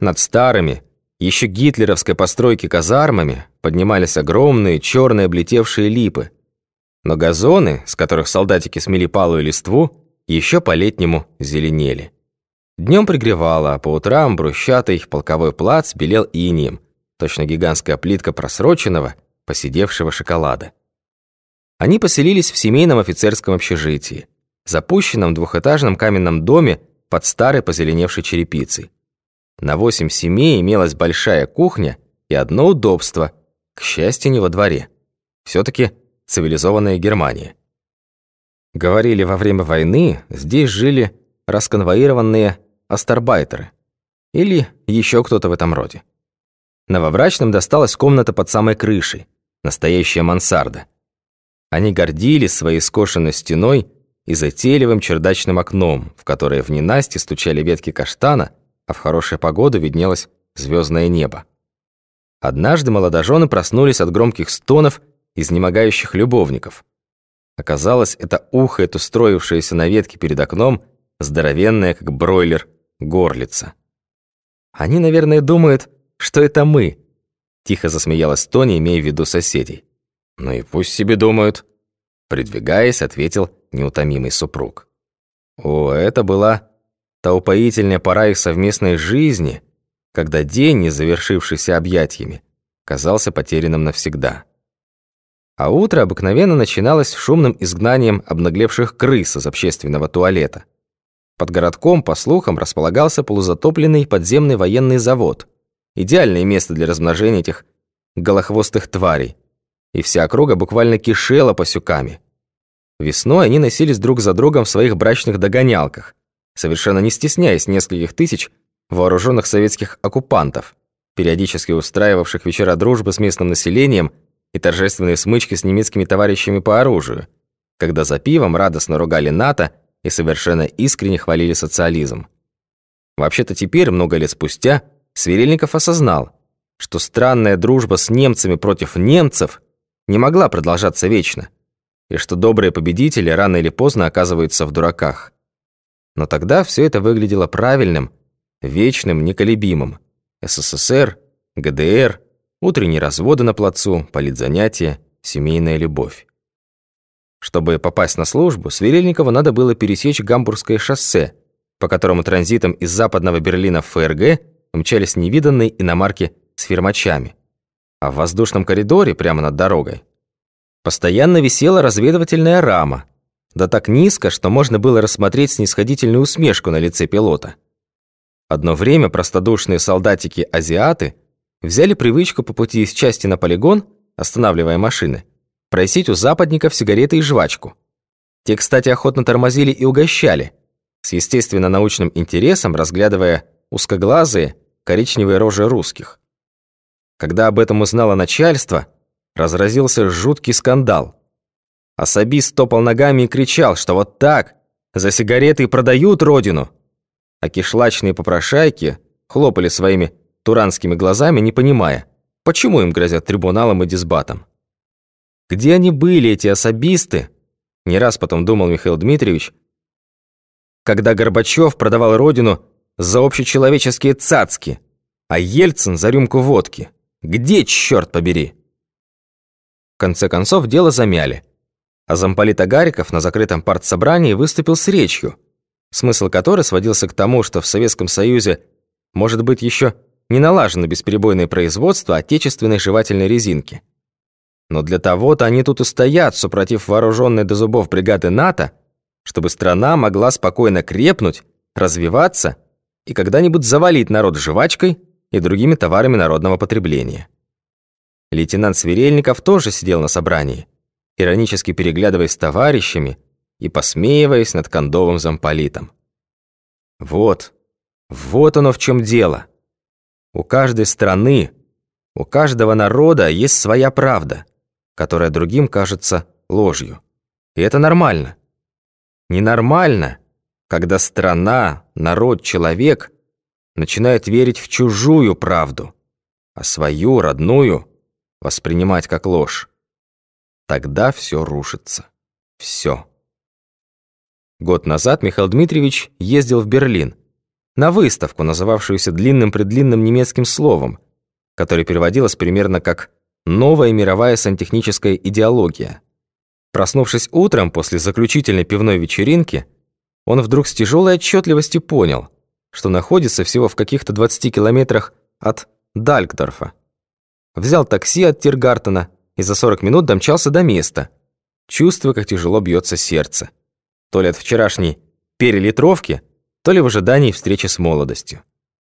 Над старыми, еще гитлеровской постройки казармами поднимались огромные черные облетевшие липы. Но газоны, с которых солдатики смели палую листву, еще по-летнему зеленели. Днем пригревало, а по утрам брусчатый полковой плац белел инием, точно гигантская плитка просроченного, посидевшего шоколада. Они поселились в семейном офицерском общежитии, запущенном двухэтажном каменном доме под старой позеленевшей черепицей. На восемь семей имелась большая кухня и одно удобство, к счастью, не во дворе. Все-таки цивилизованная Германия. Говорили, во время войны здесь жили расконвоированные астарбайтеры или еще кто-то в этом роде. Новобрачным досталась комната под самой крышей, настоящая мансарда. Они гордились своей скошенной стеной и затейливым чердачным окном, в которое в ненасти стучали ветки каштана, а в хорошую погоду виднелось звездное небо. Однажды молодожены проснулись от громких стонов изнемогающих любовников. Оказалось, это ухает устроившаяся на ветке перед окном здоровенная, как бройлер, горлица. Они, наверное, думают, что это мы. Тихо засмеялась Тони, имея в виду соседей. Ну и пусть себе думают. Придвигаясь, ответил неутомимый супруг. О, это была та упоительная пора их совместной жизни, когда день, не завершившийся объятиями, казался потерянным навсегда. А утро обыкновенно начиналось шумным изгнанием обнаглевших крыс из общественного туалета. Под городком, по слухам, располагался полузатопленный подземный военный завод. Идеальное место для размножения этих голохвостых тварей. И вся округа буквально кишела пасюками. Весной они носились друг за другом в своих брачных догонялках, совершенно не стесняясь нескольких тысяч вооруженных советских оккупантов, периодически устраивавших вечера дружбы с местным населением и торжественные смычки с немецкими товарищами по оружию, когда за пивом радостно ругали НАТО и совершенно искренне хвалили социализм. Вообще-то теперь, много лет спустя, Сверельников осознал, что странная дружба с немцами против немцев не могла продолжаться вечно, и что добрые победители рано или поздно оказываются в дураках. Но тогда все это выглядело правильным, вечным, неколебимым. СССР, ГДР, утренние разводы на плацу, политзанятия, семейная любовь. Чтобы попасть на службу, Сверельникову надо было пересечь Гамбургское шоссе, по которому транзитом из западного Берлина в ФРГ мчались невиданные иномарки с фирмачами. А в воздушном коридоре, прямо над дорогой, постоянно висела разведывательная рама, да так низко, что можно было рассмотреть снисходительную усмешку на лице пилота. Одно время простодушные солдатики-азиаты взяли привычку по пути из части на полигон, останавливая машины, просить у западников сигареты и жвачку. Те, кстати, охотно тормозили и угощали, с естественно научным интересом разглядывая узкоглазые, коричневые рожи русских. Когда об этом узнало начальство, разразился жуткий скандал. Особист топал ногами и кричал, что вот так, за сигареты продают родину. А кишлачные попрошайки хлопали своими туранскими глазами, не понимая, почему им грозят трибуналом и дисбатом. Где они были, эти особисты? Не раз потом думал Михаил Дмитриевич, когда Горбачев продавал родину за общечеловеческие цацки, а Ельцин за рюмку водки. Где, черт побери? В конце концов, дело замяли. А замполит Агариков на закрытом партсобрании выступил с речью, смысл которой сводился к тому, что в Советском Союзе может быть еще не налажено бесперебойное производство отечественной жевательной резинки – но для того-то они тут и стоят, супротив вооруженной до зубов бригады НАТО, чтобы страна могла спокойно крепнуть, развиваться и когда-нибудь завалить народ жвачкой и другими товарами народного потребления. Лейтенант Сверельников тоже сидел на собрании, иронически переглядываясь с товарищами и посмеиваясь над кондовым замполитом. Вот, вот оно в чем дело. У каждой страны, у каждого народа есть своя правда – которая другим кажется ложью. И это нормально. Ненормально, когда страна, народ, человек начинает верить в чужую правду, а свою, родную, воспринимать как ложь. Тогда все рушится. Все. Год назад Михаил Дмитриевич ездил в Берлин, на выставку, называвшуюся длинным-предлинным немецким словом, которое переводилось примерно как «новая мировая сантехническая идеология». Проснувшись утром после заключительной пивной вечеринки, он вдруг с тяжелой отчетливостью понял, что находится всего в каких-то 20 километрах от Далькдорфа. Взял такси от Тиргартена и за 40 минут домчался до места, чувствуя, как тяжело бьется сердце. То ли от вчерашней перелитровки, то ли в ожидании встречи с молодостью.